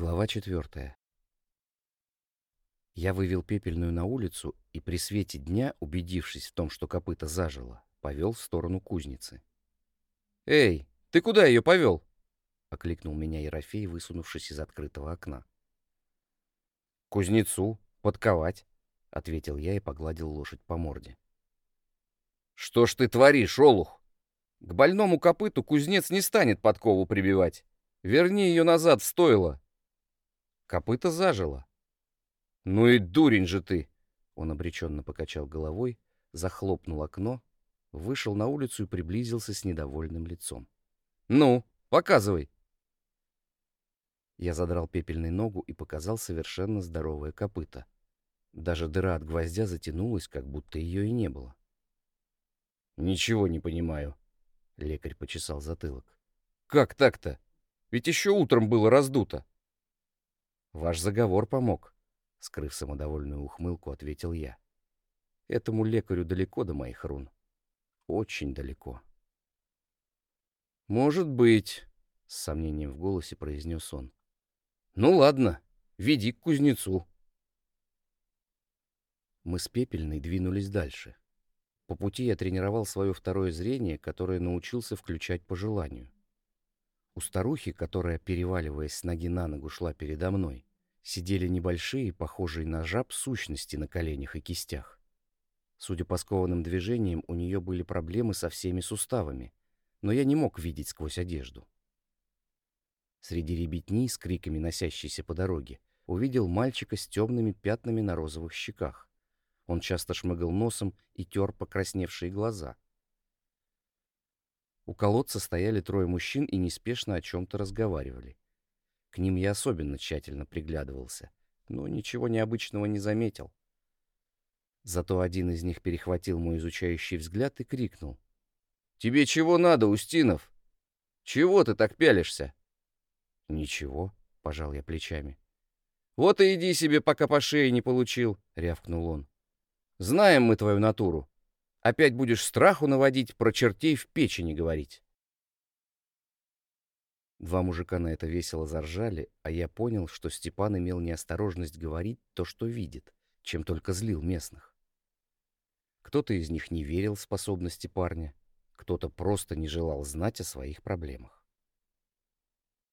Глава четвертая. Я вывел пепельную на улицу и при свете дня, убедившись в том, что копыта зажило, повел в сторону кузницы. «Эй, ты куда ее повел?» — окликнул меня Ерофей, высунувшись из открытого окна. «Кузнецу, подковать», — ответил я и погладил лошадь по морде. «Что ж ты творишь, олух? К больному копыту кузнец не станет подкову прибивать. Верни ее назад в стойло». Копыта зажило. «Ну и дурень же ты!» Он обреченно покачал головой, захлопнул окно, вышел на улицу и приблизился с недовольным лицом. «Ну, показывай!» Я задрал пепельной ногу и показал совершенно здоровое копыто. Даже дыра от гвоздя затянулась, как будто ее и не было. «Ничего не понимаю», — лекарь почесал затылок. «Как так-то? Ведь еще утром было раздуто». «Ваш заговор помог», — скрыв самодовольную ухмылку, ответил я. «Этому лекарю далеко до моих рун. Очень далеко». «Может быть», — с сомнением в голосе произнес он. Ну ладно, веди к кузнецу. Мы с Пепельной двинулись дальше. По пути я тренировал свое второе зрение, которое научился включать по желанию. У старухи, которая, переваливаясь с ноги на ногу, шла передо мной, сидели небольшие, похожие на жаб, сущности на коленях и кистях. Судя по скованным движениям, у нее были проблемы со всеми суставами, но я не мог видеть сквозь одежду. Среди ребятни с криками, носящейся по дороге, увидел мальчика с темными пятнами на розовых щеках. Он часто шмыгал носом и тер покрасневшие глаза. У колодца стояли трое мужчин и неспешно о чем-то разговаривали. К ним я особенно тщательно приглядывался, но ничего необычного не заметил. Зато один из них перехватил мой изучающий взгляд и крикнул. «Тебе чего надо, Устинов? Чего ты так пялишься?» «Ничего», — пожал я плечами. «Вот и иди себе, пока по шее не получил», — рявкнул он. «Знаем мы твою натуру. Опять будешь страху наводить, про чертей в печени говорить». Два мужика на это весело заржали, а я понял, что Степан имел неосторожность говорить то, что видит, чем только злил местных. Кто-то из них не верил в способности парня, кто-то просто не желал знать о своих проблемах.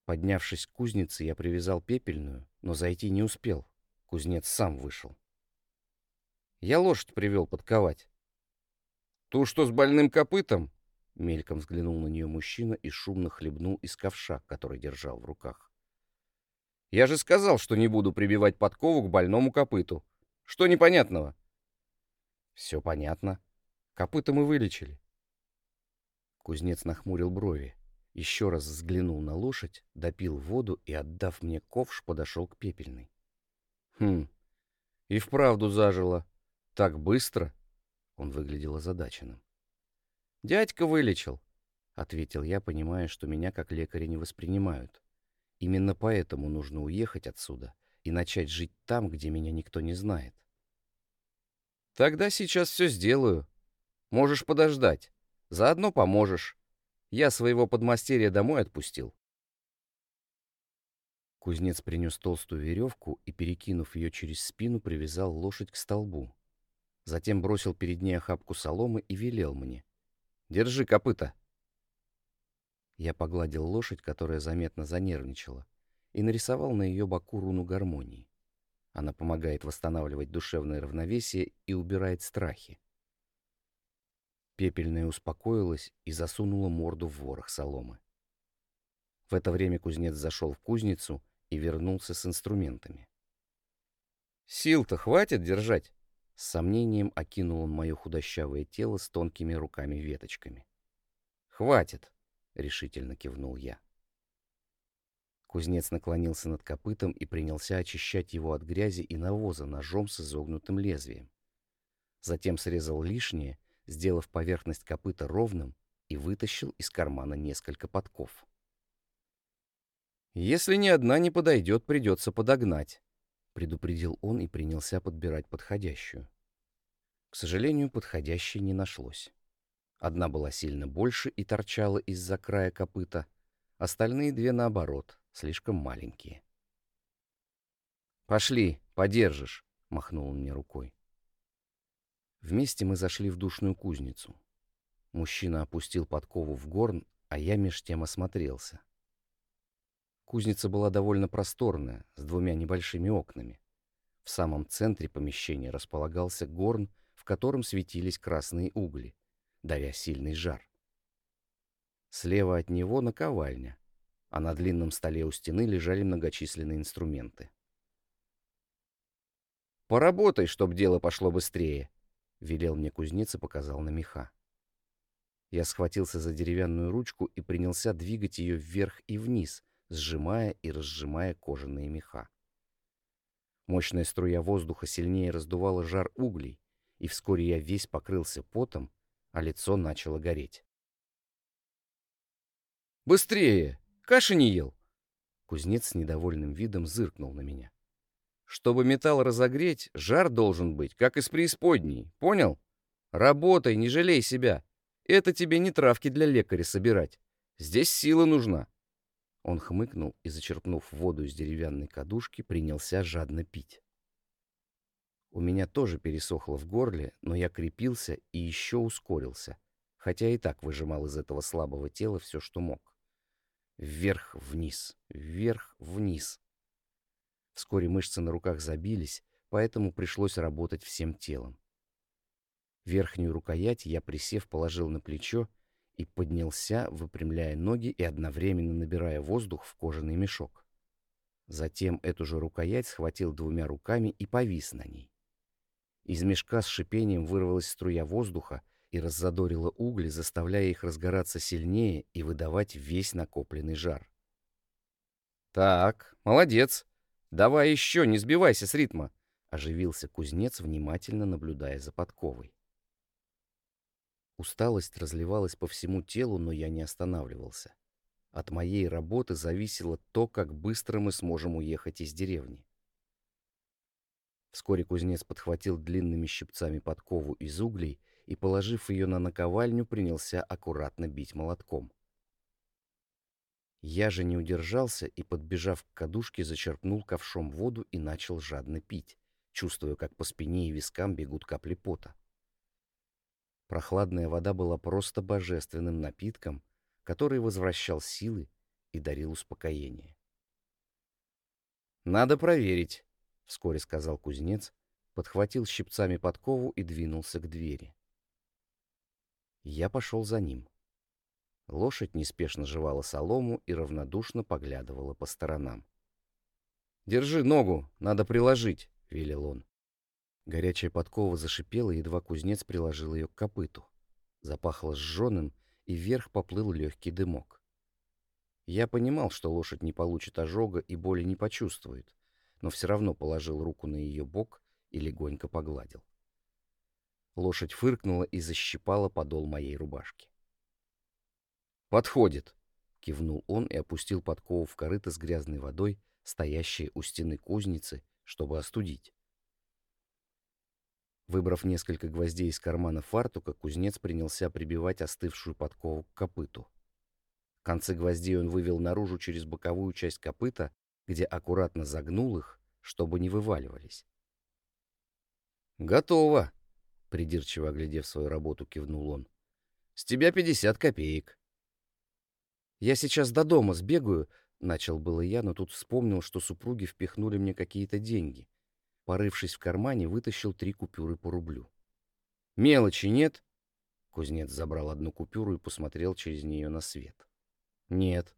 Поднявшись к кузнице, я привязал пепельную, но зайти не успел. Кузнец сам вышел. Я лошадь привел подковать. Ту, что с больным копытом? Мельком взглянул на нее мужчина и шумно хлебнул из ковша, который держал в руках. Я же сказал, что не буду прибивать подкову к больному копыту. Что непонятного? Все понятно. Копыта мы вылечили. Кузнец нахмурил брови. Еще раз взглянул на лошадь, допил воду и, отдав мне ковш, подошел к пепельной. «Хм, и вправду зажило. Так быстро?» Он выглядел озадаченным. «Дядька вылечил», — ответил я, понимая, что меня как лекаря не воспринимают. Именно поэтому нужно уехать отсюда и начать жить там, где меня никто не знает. «Тогда сейчас все сделаю. Можешь подождать. Заодно поможешь. Я своего подмастерья домой отпустил. Кузнец принес толстую веревку и, перекинув ее через спину, привязал лошадь к столбу. Затем бросил перед ней охапку соломы и велел мне. «Держи копыта!» Я погладил лошадь, которая заметно занервничала, и нарисовал на ее боку руну гармонии. Она помогает восстанавливать душевное равновесие и убирает страхи. Пепельная успокоилась и засунула морду в ворох соломы. В это время кузнец зашел в кузницу и вернулся с инструментами. «Сил-то хватит держать?» С сомнением окинул он мое худощавое тело с тонкими руками-веточками. «Хватит!» — решительно кивнул я. Кузнец наклонился над копытом и принялся очищать его от грязи и навоза ножом с изогнутым лезвием. Затем срезал лишнее сделав поверхность копыта ровным, и вытащил из кармана несколько подков. «Если ни одна не подойдет, придется подогнать», — предупредил он и принялся подбирать подходящую. К сожалению, подходящей не нашлось. Одна была сильно больше и торчала из-за края копыта, остальные две, наоборот, слишком маленькие. «Пошли, подержишь», — махнул он мне рукой. Вместе мы зашли в душную кузницу. Мужчина опустил подкову в горн, а я меж тем осмотрелся. Кузница была довольно просторная, с двумя небольшими окнами. В самом центре помещения располагался горн, в котором светились красные угли, давя сильный жар. Слева от него наковальня, а на длинном столе у стены лежали многочисленные инструменты. «Поработай, чтоб дело пошло быстрее», — велел мне кузнец и показал на меха. Я схватился за деревянную ручку и принялся двигать ее вверх и вниз, сжимая и разжимая кожаные меха. Мощная струя воздуха сильнее раздувала жар углей, и вскоре я весь покрылся потом, а лицо начало гореть. «Быстрее! Каши не ел!» Кузнец с недовольным видом зыркнул на меня. «Чтобы металл разогреть, жар должен быть, как из преисподней, понял? Работай, не жалей себя. Это тебе не травки для лекаря собирать. Здесь сила нужна». Он хмыкнул и, зачерпнув воду из деревянной кадушки, принялся жадно пить. У меня тоже пересохло в горле, но я крепился и еще ускорился, хотя и так выжимал из этого слабого тела все, что мог. Вверх-вниз, вверх-вниз. Вскоре мышцы на руках забились, поэтому пришлось работать всем телом. Верхнюю рукоять я, присев, положил на плечо и поднялся, выпрямляя ноги и одновременно набирая воздух в кожаный мешок. Затем эту же рукоять схватил двумя руками и повис на ней. Из мешка с шипением вырвалась струя воздуха, и раззадорила угли, заставляя их разгораться сильнее и выдавать весь накопленный жар. «Так, молодец. Давай еще, не сбивайся с ритма», — оживился кузнец, внимательно наблюдая за подковой. Усталость разливалась по всему телу, но я не останавливался. От моей работы зависело то, как быстро мы сможем уехать из деревни. Вскоре кузнец подхватил длинными щипцами подкову из углей и, положив ее на наковальню, принялся аккуратно бить молотком. Я же не удержался и, подбежав к кадушке, зачерпнул ковшом воду и начал жадно пить, чувствуя, как по спине и вискам бегут капли пота. Прохладная вода была просто божественным напитком, который возвращал силы и дарил успокоение. «Надо проверить», — вскоре сказал кузнец, подхватил щипцами подкову и двинулся к двери. Я пошел за ним. Лошадь неспешно жевала солому и равнодушно поглядывала по сторонам. «Держи ногу, надо приложить», — велел он. Горячая подкова зашипела, едва кузнец приложил ее к копыту. Запахло сжженным, и вверх поплыл легкий дымок. Я понимал, что лошадь не получит ожога и боли не почувствует, но все равно положил руку на ее бок и легонько погладил. Лошадь фыркнула и защипала подол моей рубашки. «Подходит!» — кивнул он и опустил подкову в корыто с грязной водой, стоящей у стены кузницы, чтобы остудить. Выбрав несколько гвоздей из кармана фартука, кузнец принялся прибивать остывшую подкову к копыту. Концы гвоздей он вывел наружу через боковую часть копыта, где аккуратно загнул их, чтобы не вываливались. «Готово!» Придирчиво оглядев свою работу, кивнул он. «С тебя пятьдесят копеек». «Я сейчас до дома сбегаю», — начал было я, но тут вспомнил, что супруги впихнули мне какие-то деньги. Порывшись в кармане, вытащил три купюры по рублю. «Мелочи нет?» Кузнец забрал одну купюру и посмотрел через нее на свет. «Нет».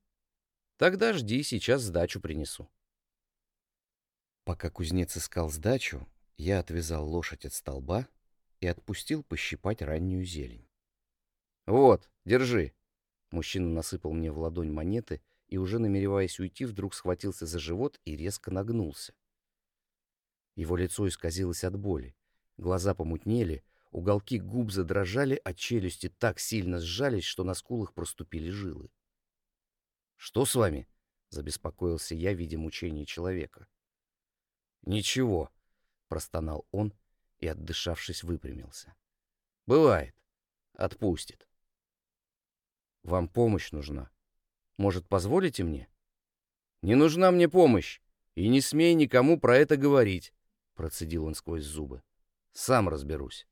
«Тогда жди, сейчас сдачу принесу». Пока кузнец искал сдачу, я отвязал лошадь от столба, и отпустил пощипать раннюю зелень. «Вот, держи!» Мужчина насыпал мне в ладонь монеты и, уже намереваясь уйти, вдруг схватился за живот и резко нагнулся. Его лицо исказилось от боли, глаза помутнели, уголки губ задрожали, а челюсти так сильно сжались, что на скулах проступили жилы. «Что с вами?» — забеспокоился я, видя мучение человека. «Ничего», — простонал он, и, отдышавшись, выпрямился. «Бывает. Отпустит». «Вам помощь нужна. Может, позволите мне?» «Не нужна мне помощь. И не смей никому про это говорить, процедил он сквозь зубы. Сам разберусь.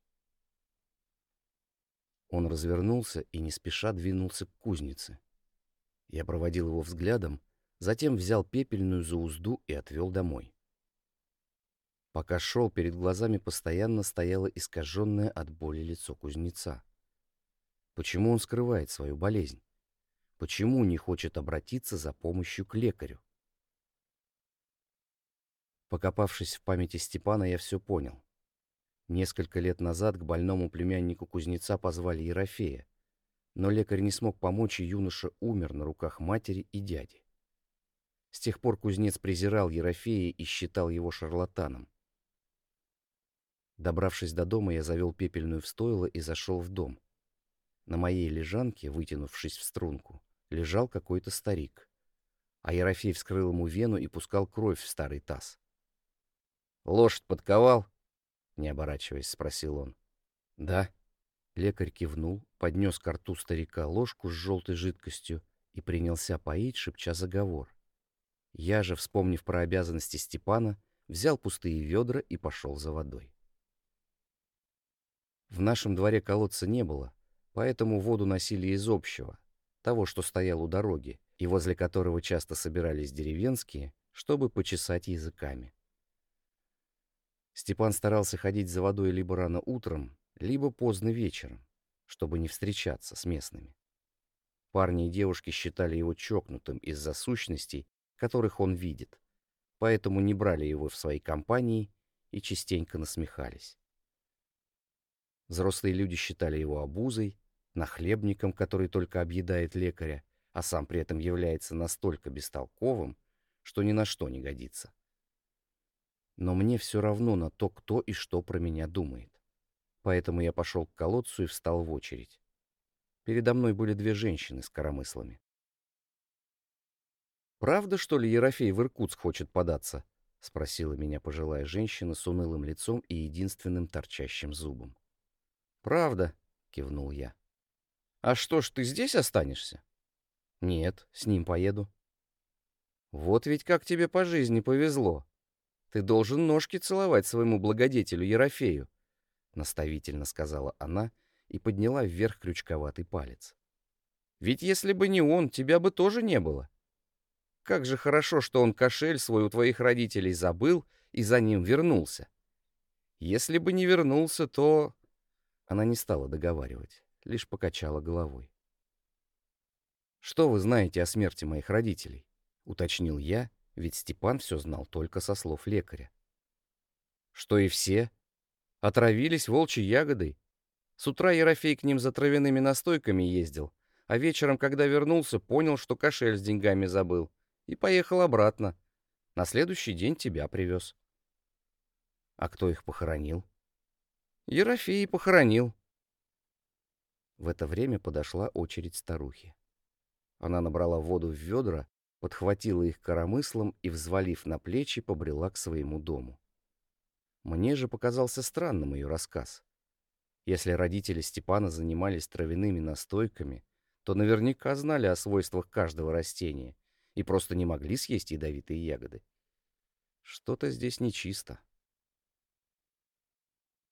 Он развернулся и не спеша двинулся к кузнице. Я проводил его взглядом, затем взял пепельную за узду и отвел домой. Пока шел, перед глазами постоянно стояло искаженное от боли лицо кузнеца. Почему он скрывает свою болезнь? Почему не хочет обратиться за помощью к лекарю? Покопавшись в памяти Степана, я все понял. Несколько лет назад к больному племяннику кузнеца позвали Ерофея, но лекарь не смог помочь, и юноша умер на руках матери и дяди. С тех пор кузнец презирал Ерофея и считал его шарлатаном. Добравшись до дома, я завел пепельную в стойло и зашел в дом. На моей лежанке, вытянувшись в струнку, лежал какой-то старик. А Ерофей вскрыл ему вену и пускал кровь в старый таз. «Лошадь подковал?» — не оборачиваясь, спросил он. «Да». Лекарь кивнул, поднес к рту старика ложку с желтой жидкостью и принялся поить, шепча заговор. Я же, вспомнив про обязанности Степана, взял пустые ведра и пошел за водой. В нашем дворе колодца не было, поэтому воду носили из общего, того, что стоял у дороги, и возле которого часто собирались деревенские, чтобы почесать языками. Степан старался ходить за водой либо рано утром, либо поздно вечером, чтобы не встречаться с местными. Парни и девушки считали его чокнутым из-за сущностей, которых он видит, поэтому не брали его в свои компании и частенько насмехались. Взрослые люди считали его обузой, нахлебником, который только объедает лекаря, а сам при этом является настолько бестолковым, что ни на что не годится. Но мне все равно на то, кто и что про меня думает. Поэтому я пошел к колодцу и встал в очередь. Передо мной были две женщины с коромыслами. «Правда, что ли, Ерофей в Иркутск хочет податься?» — спросила меня пожилая женщина с унылым лицом и единственным торчащим зубом. «Правда», — кивнул я. «А что ж, ты здесь останешься?» «Нет, с ним поеду». «Вот ведь как тебе по жизни повезло. Ты должен ножки целовать своему благодетелю Ерофею», — наставительно сказала она и подняла вверх крючковатый палец. «Ведь если бы не он, тебя бы тоже не было. Как же хорошо, что он кошель свой у твоих родителей забыл и за ним вернулся. Если бы не вернулся, то...» Она не стала договаривать, лишь покачала головой. «Что вы знаете о смерти моих родителей?» — уточнил я, ведь Степан все знал только со слов лекаря. «Что и все. Отравились волчьей ягодой. С утра Ерофей к ним за травяными настойками ездил, а вечером, когда вернулся, понял, что кошель с деньгами забыл, и поехал обратно. На следующий день тебя привез». «А кто их похоронил?» Ерофей похоронил. В это время подошла очередь старухи. Она набрала воду в ведра, подхватила их коромыслом и, взвалив на плечи, побрела к своему дому. Мне же показался странным ее рассказ. Если родители Степана занимались травяными настойками, то наверняка знали о свойствах каждого растения и просто не могли съесть ядовитые ягоды. Что-то здесь нечисто.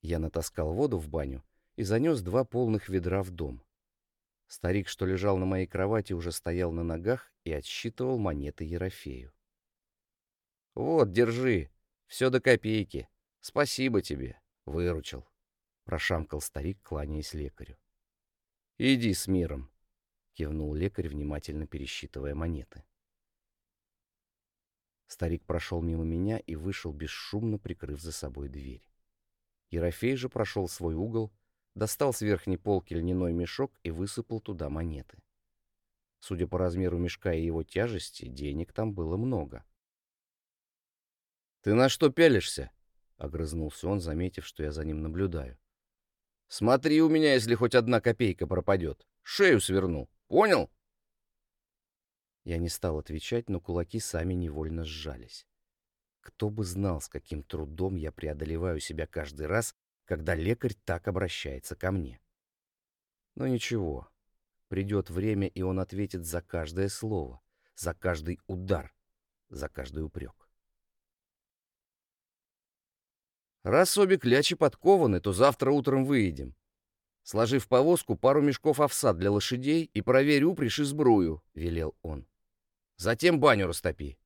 Я натаскал воду в баню и занес два полных ведра в дом. Старик, что лежал на моей кровати, уже стоял на ногах и отсчитывал монеты Ерофею. «Вот, держи, все до копейки. Спасибо тебе, выручил», — прошамкал старик, кланяясь лекарю. «Иди с миром», — кивнул лекарь, внимательно пересчитывая монеты. Старик прошел мимо меня и вышел бесшумно, прикрыв за собой дверь. Ерофей же прошел свой угол, достал с верхней полки льняной мешок и высыпал туда монеты. Судя по размеру мешка и его тяжести, денег там было много. «Ты на что пялишься?» — огрызнулся он, заметив, что я за ним наблюдаю. «Смотри у меня, если хоть одна копейка пропадет. Шею сверну. Понял?» Я не стал отвечать, но кулаки сами невольно сжались. Кто бы знал, с каким трудом я преодолеваю себя каждый раз, когда лекарь так обращается ко мне. Но ничего, придет время, и он ответит за каждое слово, за каждый удар, за каждый упрек. Раз обе клячи подкованы, то завтра утром выедем. Сложи в повозку пару мешков овса для лошадей и проверь упряжь сбрую, — велел он. Затем баню растопи.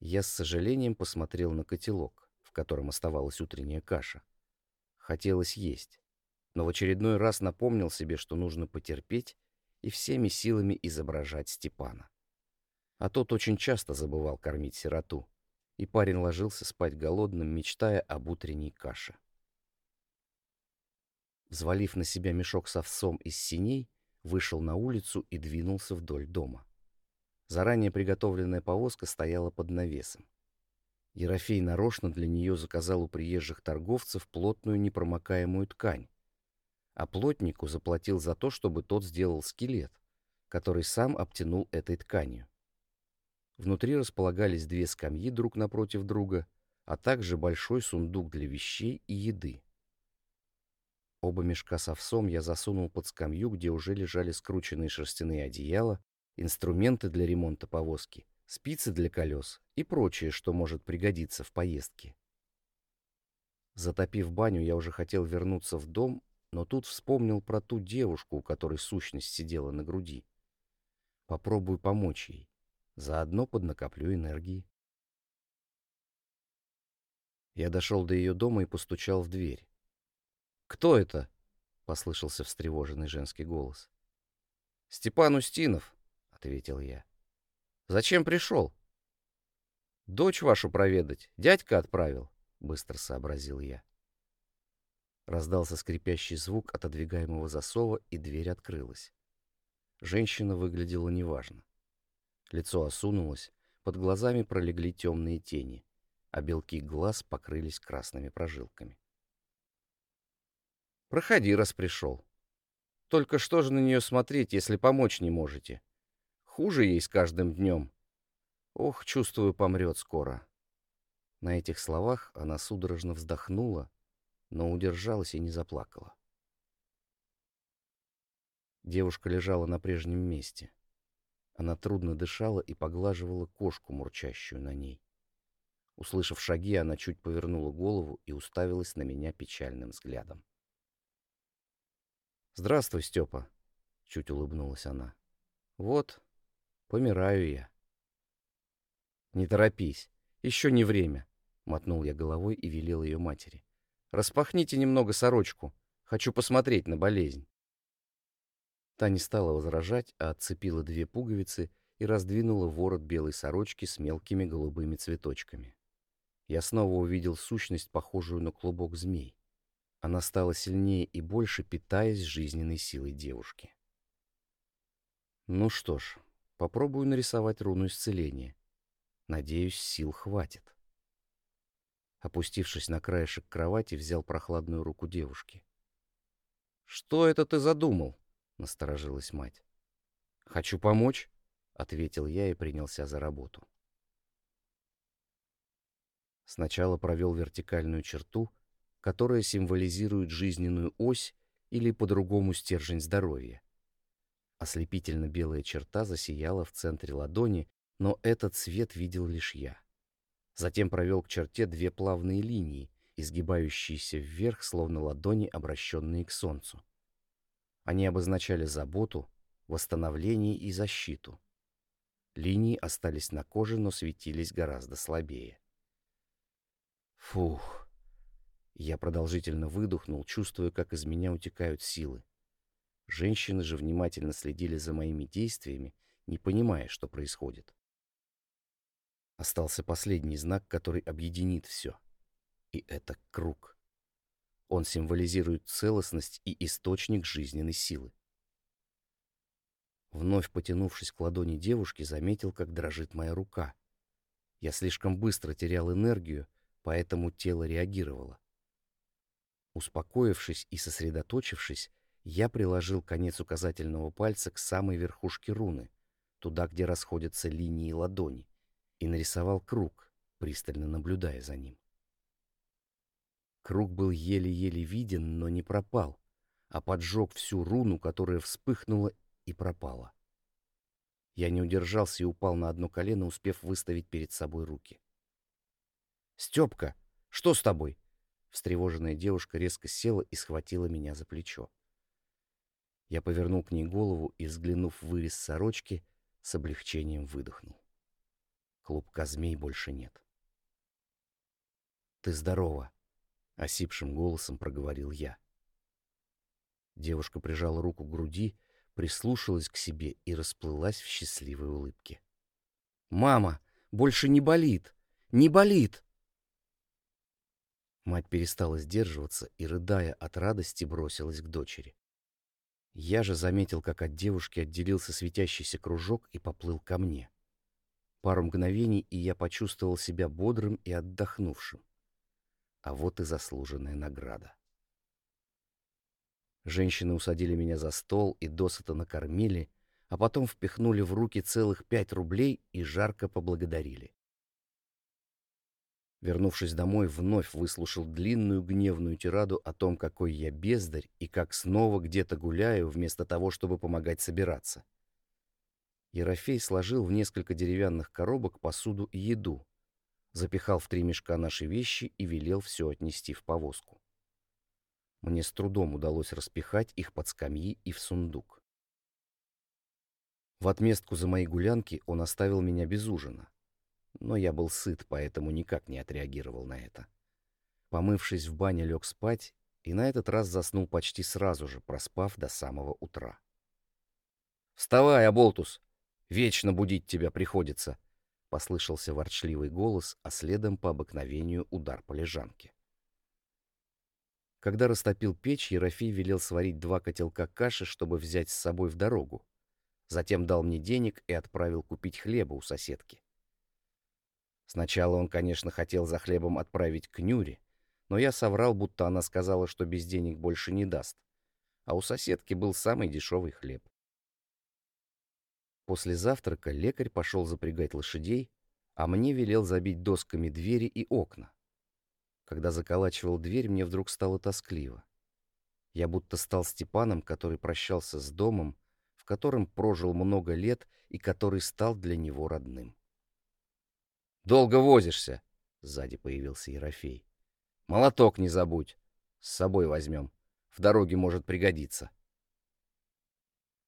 Я с сожалением посмотрел на котелок, котором оставалась утренняя каша. Хотелось есть, но в очередной раз напомнил себе, что нужно потерпеть и всеми силами изображать Степана. А тот очень часто забывал кормить сироту и парень ложился спать голодным, мечтая об утренней каше. Взвалив на себя мешок с овсом из синей, вышел на улицу и двинулся вдоль дома. Заранее приготовленная повозка стояла под навесом. Ерофей нарочно для нее заказал у приезжих торговцев плотную непромокаемую ткань, а плотнику заплатил за то, чтобы тот сделал скелет, который сам обтянул этой тканью. Внутри располагались две скамьи друг напротив друга, а также большой сундук для вещей и еды. Оба мешка с овсом я засунул под скамью, где уже лежали скрученные шерстяные одеяла, инструменты для ремонта повозки, спицы для колес и прочее, что может пригодиться в поездке. Затопив баню, я уже хотел вернуться в дом, но тут вспомнил про ту девушку, у которой сущность сидела на груди. Попробую помочь ей. Заодно поднакоплю энергии. Я дошел до ее дома и постучал в дверь. «Кто это?» — послышался встревоженный женский голос. «Степан Устинов», — ответил я. «Зачем пришел?» «Дочь вашу проведать. Дядька отправил», — быстро сообразил я. Раздался скрипящий звук отодвигаемого засова, и дверь открылась. Женщина выглядела неважно. Лицо осунулось, под глазами пролегли темные тени, а белки глаз покрылись красными прожилками. «Проходи, раз пришел. Только что же на нее смотреть, если помочь не можете? Хуже ей с каждым днем. Ох, чувствую, помрет скоро». На этих словах она судорожно вздохнула, но удержалась и не заплакала. Девушка лежала на прежнем месте — она трудно дышала и поглаживала кошку, мурчащую на ней. Услышав шаги, она чуть повернула голову и уставилась на меня печальным взглядом. «Здравствуй, Степа», — чуть улыбнулась она. «Вот, помираю я». «Не торопись, еще не время», — мотнул я головой и велел ее матери. «Распахните немного сорочку, хочу посмотреть на болезнь». Та не стала возражать, а отцепила две пуговицы и раздвинула ворот белой сорочки с мелкими голубыми цветочками. Я снова увидел сущность, похожую на клубок змей. Она стала сильнее и больше, питаясь жизненной силой девушки. Ну что ж, попробую нарисовать руну исцеления. Надеюсь, сил хватит. Опустившись на краешек кровати, взял прохладную руку девушки. «Что это ты задумал?» — насторожилась мать. «Хочу помочь», — ответил я и принялся за работу. Сначала провел вертикальную черту, которая символизирует жизненную ось или по-другому стержень здоровья. Ослепительно белая черта засияла в центре ладони, но этот цвет видел лишь я. Затем провел к черте две плавные линии, изгибающиеся вверх, словно ладони, обращенные к солнцу. Они обозначали заботу, восстановление и защиту. Линии остались на коже, но светились гораздо слабее. Фух. Я продолжительно выдохнул, чувствуя, как из меня утекают силы. Женщины же внимательно следили за моими действиями, не понимая, что происходит. Остался последний знак, который объединит все. И это круг. Он символизирует целостность и источник жизненной силы. Вновь потянувшись к ладони девушки, заметил, как дрожит моя рука. Я слишком быстро терял энергию, поэтому тело реагировало. Успокоившись и сосредоточившись, я приложил конец указательного пальца к самой верхушке руны, туда, где расходятся линии ладони, и нарисовал круг, пристально наблюдая за ним. Круг был еле-еле виден, но не пропал, а поджег всю руну, которая вспыхнула и пропала. Я не удержался и упал на одно колено, успев выставить перед собой руки. «Степка, Что с тобой?» Встревоженная девушка резко села и схватила меня за плечо. Я повернул к ней голову и, взглянув в вырез сорочки, с облегчением выдохнул. Клубка змей больше нет. «Ты здорова», — осипшим голосом проговорил я. Девушка прижала руку к груди, прислушалась к себе и расплылась в счастливой улыбке. «Мама, больше не болит! Не болит!» Мать перестала сдерживаться и, рыдая от радости, бросилась к дочери. Я же заметил, как от девушки отделился светящийся кружок и поплыл ко мне. Пару мгновений, и я почувствовал себя бодрым и отдохнувшим. А вот и заслуженная награда. Женщины усадили меня за стол и досыта накормили, а потом впихнули в руки целых пять рублей и жарко поблагодарили. Вернувшись домой, вновь выслушал длинную гневную тираду о том, какой я бездарь и как снова где-то гуляю, вместо того, чтобы помогать собираться. Ерофей сложил в несколько деревянных коробок посуду и еду, запихал в три мешка наши вещи и велел все отнести в повозку. Мне с трудом удалось распихать их под скамьи и в сундук. В отместку за мои гулянки он оставил меня без ужина. Но я был сыт, поэтому никак не отреагировал на это. Помывшись в бане, лег спать и на этот раз заснул почти сразу же, проспав до самого утра. «Вставай, Аболтус! Вечно будить тебя приходится!» — послышался ворчливый голос, а следом по обыкновению удар по лежанке. Когда растопил печь, Ерофей велел сварить два котелка каши, чтобы взять с собой в дорогу. Затем дал мне денег и отправил купить хлеба у соседки. Сначала он, конечно, хотел за хлебом отправить к Нюре, но я соврал, будто она сказала, что без денег больше не даст. А у соседки был самый дешевый хлеб. После завтрака лекарь пошел запрягать лошадей, а мне велел забить досками двери и окна. Когда заколачивал дверь, мне вдруг стало тоскливо. Я будто стал Степаном, который прощался с домом, в котором прожил много лет и который стал для него родным. «Долго возишься!» — сзади появился Ерофей. «Молоток не забудь. С собой возьмем. В дороге может пригодиться».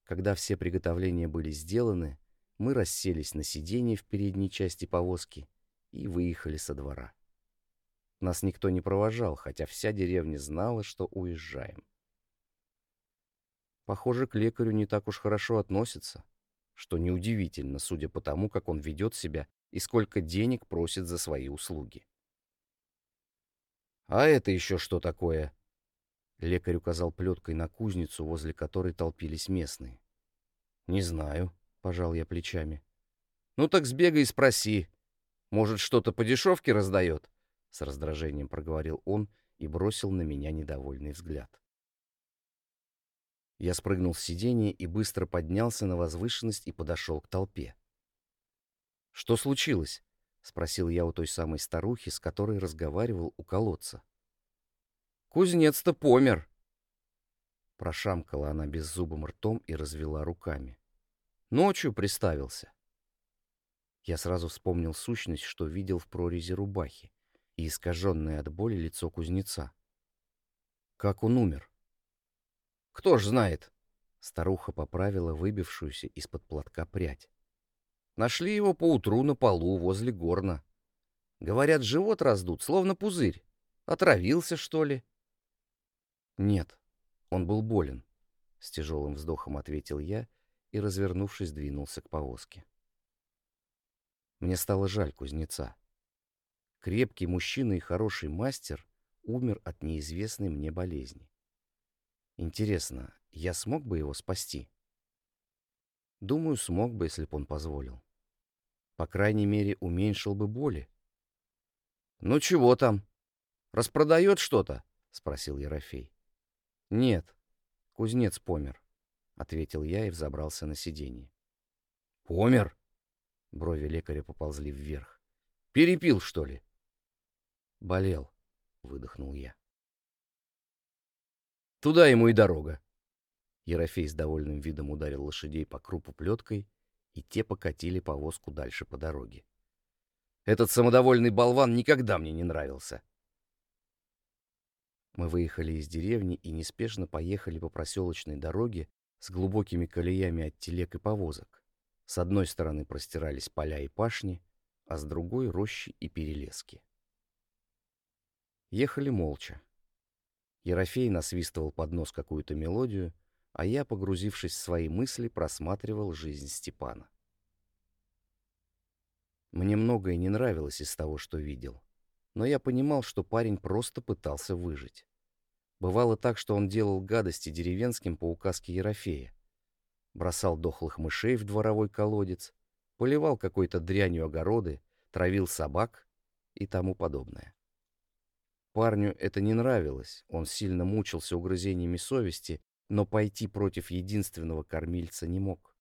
Когда все приготовления были сделаны, мы расселись на сиденье в передней части повозки и выехали со двора. Нас никто не провожал, хотя вся деревня знала, что уезжаем. Похоже, к лекарю не так уж хорошо относятся, что неудивительно, судя по тому, как он ведет себя и сколько денег просит за свои услуги. «А это еще что такое?» Лекарь указал плеткой на кузницу, возле которой толпились местные. «Не знаю», — пожал я плечами. «Ну так сбегай и спроси. Может, что-то по дешевке раздает?» С раздражением проговорил он и бросил на меня недовольный взгляд. Я спрыгнул с сиденья и быстро поднялся на возвышенность и подошел к толпе. «Что случилось?» — спросил я у той самой старухи, с которой разговаривал у колодца. «Кузнец-то помер!» Прошамкала она беззубым ртом и развела руками. «Ночью приставился». Я сразу вспомнил сущность, что видел в прорези рубахи и искаженное от боли лицо кузнеца. Как он умер? Кто ж знает? Старуха поправила выбившуюся из-под платка прядь. Нашли его поутру на полу возле горна. Говорят, живот раздут, словно пузырь. Отравился, что ли? Нет, он был болен. С тяжелым вздохом ответил я и, развернувшись, двинулся к повозке. Мне стало жаль кузнеца. Крепкий мужчина и хороший мастер умер от неизвестной мне болезни. Интересно, я смог бы его спасти? Думаю, смог бы, если бы он позволил. По крайней мере, уменьшил бы боли. «Ну чего там? Распродает что-то?» — спросил Ерофей. «Нет, кузнец помер», — ответил я и взобрался на сиденье. «Помер?» — брови лекаря поползли вверх. «Перепил, что ли?» Болел, выдохнул я. Туда ему и дорога. Ерофей с довольным видом ударил лошадей по крупу плеткой, и те покатили повозку дальше по дороге. Этот самодовольный болван никогда мне не нравился. Мы выехали из деревни и неспешно поехали по проселочной дороге с глубокими колеями от телег и повозок. С одной стороны простирались поля и пашни, а с другой — рощи и перелески. Ехали молча. Ерофей насвистывал под нос какую-то мелодию, а я, погрузившись в свои мысли, просматривал жизнь Степана. Мне многое не нравилось из того, что видел, но я понимал, что парень просто пытался выжить. Бывало так, что он делал гадости деревенским по указке Ерофея. Бросал дохлых мышей в дворовой колодец, поливал какой-то дрянью огороды, травил собак и тому подобное. Парню это не нравилось, он сильно мучился угрызениями совести, но пойти против единственного кормильца не мог.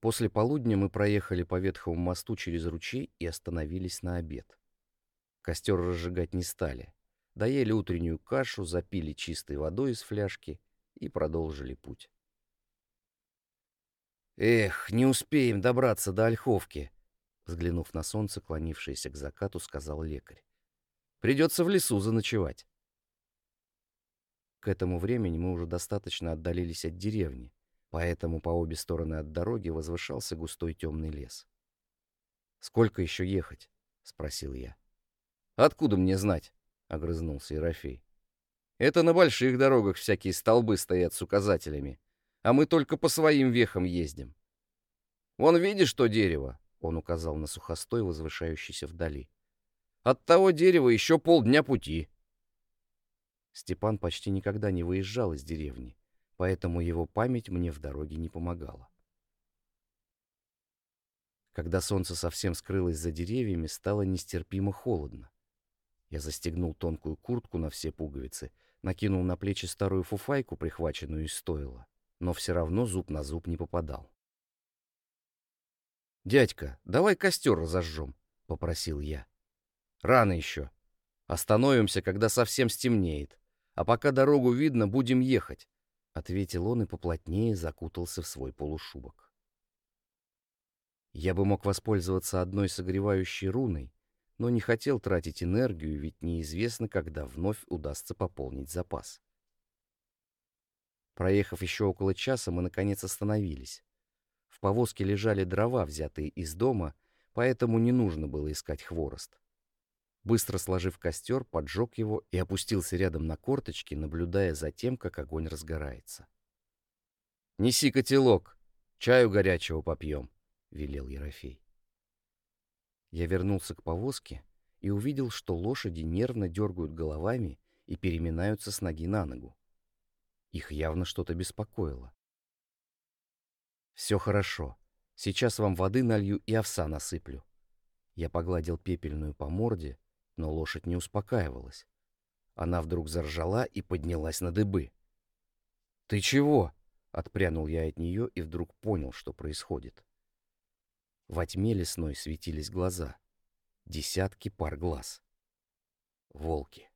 После полудня мы проехали по ветхому мосту через ручей и остановились на обед. Костер разжигать не стали доели утреннюю кашу, запили чистой водой из фляжки и продолжили путь. «Эх, не успеем добраться до Ольховки!» Взглянув на солнце, клонившееся к закату, сказал лекарь. «Придется в лесу заночевать». К этому времени мы уже достаточно отдалились от деревни, поэтому по обе стороны от дороги возвышался густой темный лес. «Сколько еще ехать?» — спросил я. «Откуда мне знать?» огрызнулся Ерофей. Это на больших дорогах всякие столбы стоят с указателями, а мы только по своим вехам ездим. Вон видишь то дерево? Он указал на сухостой, возвышающийся вдали. От того дерева еще полдня пути. Степан почти никогда не выезжал из деревни, поэтому его память мне в дороге не помогала. Когда солнце совсем скрылось за деревьями, стало нестерпимо холодно. Я застегнул тонкую куртку на все пуговицы, накинул на плечи старую фуфайку, прихваченную из стойла, но все равно зуб на зуб не попадал. «Дядька, давай костер разожжем», — попросил я. «Рано еще. Остановимся, когда совсем стемнеет. А пока дорогу видно, будем ехать», — ответил он и поплотнее закутался в свой полушубок. Я бы мог воспользоваться одной согревающей руной, но не хотел тратить энергию, ведь неизвестно, когда вновь удастся пополнить запас. Проехав еще около часа, мы наконец остановились. В повозке лежали дрова, взятые из дома, поэтому не нужно было искать хворост. Быстро сложив костер, поджег его и опустился рядом на корточки, наблюдая за тем, как огонь разгорается. «Неси котелок, чаю горячего попьем», — велел Ерофей. Я вернулся к повозке и увидел, что лошади нервно дергают головами и переминаются с ноги на ногу. Их явно что-то беспокоило. «Все хорошо. Сейчас вам воды налью и овса насыплю». Я погладил пепельную по морде, но лошадь не успокаивалась. Она вдруг заржала и поднялась на дыбы. «Ты чего?» — отпрянул я от нее и вдруг понял, что происходит. Во тьме лесной светились глаза. Десятки пар глаз. Волки.